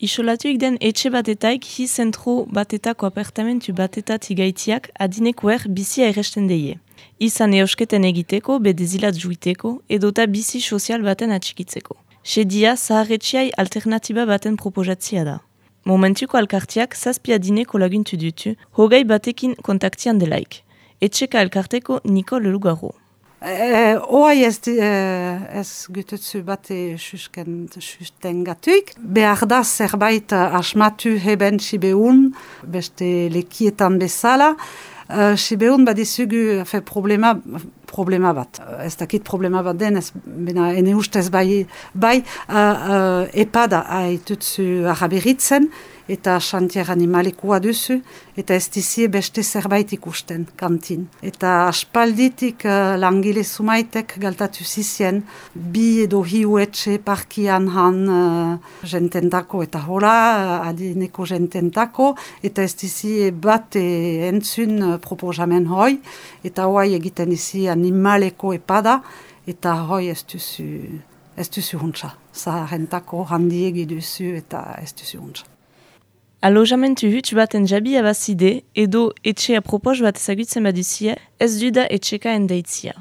Isolatuik den etxe batetaik hi zentro batetako apartamentu batetat igaitiak adinekoer bizia erresten deie. Izan eusketen egiteko, bedezilat juiteko, edota bizi sozial baten atxikitzeko. Sedia zaharretxiai alternatiba baten proposatzia da. Momentuko alkartiak zazpia dineko laguntu dutu, hogei batekin kontaktian delaik. Etxeka alkarteko Nikol Lugarro. Eh, Oai ez, eh, ez gututzu bate susken susten gatuik. Behar da zerbait asmatu heben sibeun, beste lekietan bezala. Uh, sibeun badizugu fe problema, problema bat. Ez dakit problema bat den, ez, bena ene ustez bai, bai uh, uh, epada haitutzu araberitzen, eta xantier animalikoa duzu, eta ez dizie beste zerbait ikusten, kantin. Eta aspalditik uh, langile sumaitek galtatu zizien, bi edo hiu parkian han uh, jententako eta hola, uh, adineko jententako, eta ez dizie bat e, entzun uh, proposamen hoi, eta hoi egiten izi animaleko epada, eta hoi ez duzu, ez duzu huntza. Zaharentako handiegi duzu eta ez duzu huntza. Alojamentu huts baten jabi abazide edo etxe apropos bat ezagutzen baduzia ez du da etxeka endaitzia.